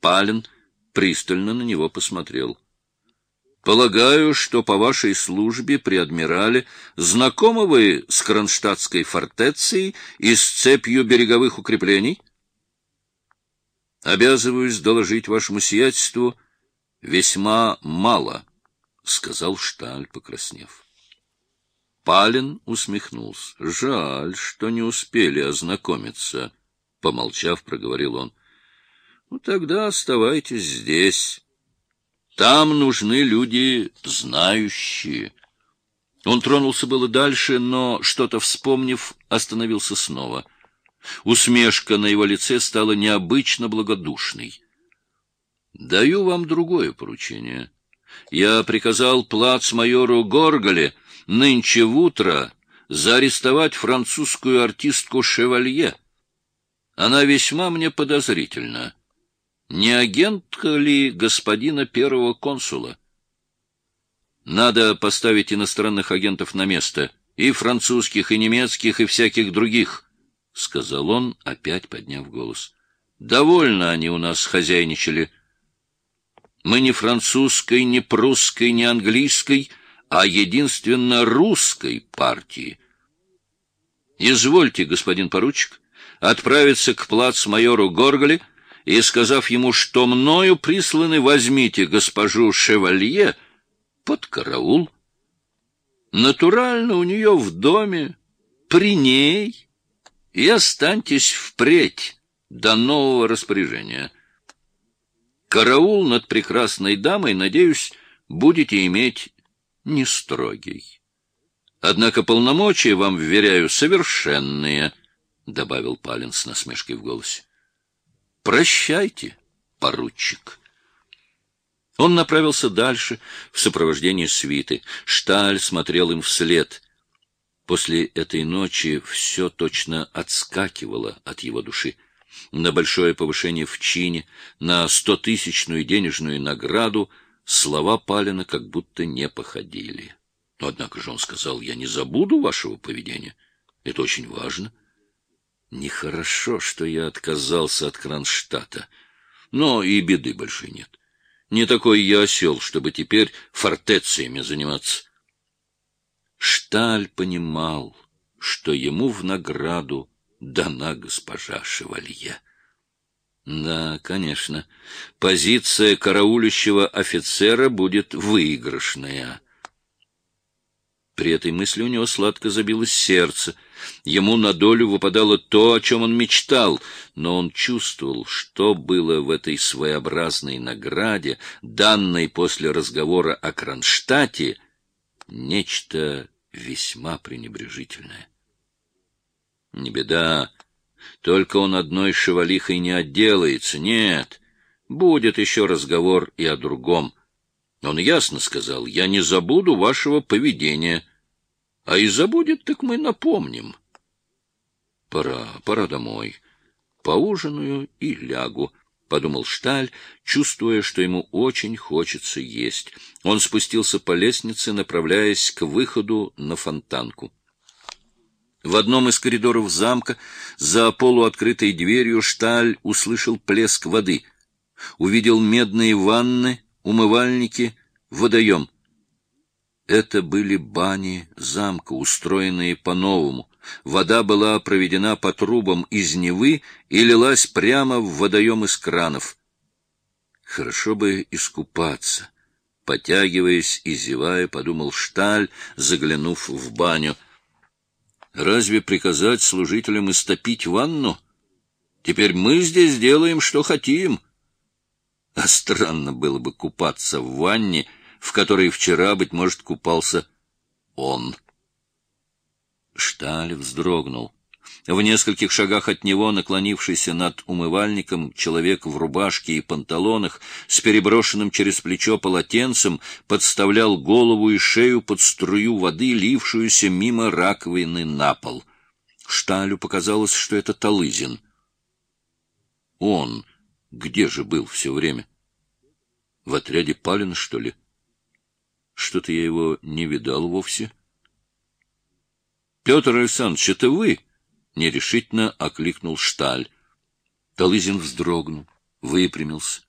Палин пристально на него посмотрел. Полагаю, что по вашей службе при адмирале знакомы вы с Кронштадтской фортецией и с цепью береговых укреплений? Обязываюсь доложить вашему сиятельству весьма мало, — сказал Шталь, покраснев. Палин усмехнулся. — Жаль, что не успели ознакомиться, — помолчав, проговорил он. — Ну, тогда оставайтесь здесь. Там нужны люди знающие. Он тронулся было дальше, но, что-то вспомнив, остановился снова. Усмешка на его лице стала необычно благодушной. — Даю вам другое поручение. Я приказал плацмайору Горголе нынче в утро заарестовать французскую артистку Шевалье. Она весьма мне подозрительна. Не агентка ли господина первого консула? Надо поставить иностранных агентов на место, и французских, и немецких, и всяких других, — сказал он, опять подняв голос. Довольно они у нас хозяйничали. Мы не французской, не прусской, не английской, а единственно русской партии. Извольте, господин поручик, отправиться к плацмайору Горголе и, сказав ему, что мною присланы, возьмите госпожу Шевалье под караул. Натурально у нее в доме, при ней, и останьтесь впредь до нового распоряжения. Караул над прекрасной дамой, надеюсь, будете иметь не строгий. Однако полномочия вам вверяю совершенные, — добавил Палин с насмешкой в голосе. — Прощайте, поручик. Он направился дальше в сопровождении свиты. Шталь смотрел им вслед. После этой ночи все точно отскакивало от его души. На большое повышение в чине, на стотысячную денежную награду — Слова Палина как будто не походили. Но, однако же он сказал, я не забуду вашего поведения. Это очень важно. Нехорошо, что я отказался от Кронштадта. Но и беды большой нет. Не такой я осел, чтобы теперь фортециями заниматься. Шталь понимал, что ему в награду дана госпожа Шевалье. Да, конечно. Позиция караулющего офицера будет выигрышная. При этой мысли у него сладко забилось сердце. Ему на долю выпадало то, о чем он мечтал, но он чувствовал, что было в этой своеобразной награде, данной после разговора о Кронштадте, нечто весьма пренебрежительное. Не беда, только он одной шевалихой не отделается. Нет, будет еще разговор и о другом. Он ясно сказал, я не забуду вашего поведения. А и забудет, так мы напомним. Пора, пора домой. Поужинаю и лягу, — подумал Шталь, чувствуя, что ему очень хочется есть. Он спустился по лестнице, направляясь к выходу на фонтанку. В одном из коридоров замка за полуоткрытой дверью Шталь услышал плеск воды. Увидел медные ванны, умывальники, водоем. Это были бани замка, устроенные по-новому. Вода была проведена по трубам из Невы и лилась прямо в водоем из кранов. Хорошо бы искупаться. Потягиваясь и зевая, подумал Шталь, заглянув в баню — Разве приказать служителям истопить ванну? Теперь мы здесь делаем, что хотим. А странно было бы купаться в ванне, в которой вчера, быть может, купался он. Шталь вздрогнул. В нескольких шагах от него, наклонившийся над умывальником, человек в рубашке и панталонах с переброшенным через плечо полотенцем подставлял голову и шею под струю воды, лившуюся мимо раковины на пол. Шталю показалось, что это Талызин. Он где же был все время? В отряде Палина, что ли? Что-то я его не видал вовсе. — Петр Александрович, это вы? —— нерешительно окликнул Шталь. Талызин вздрогнул, выпрямился.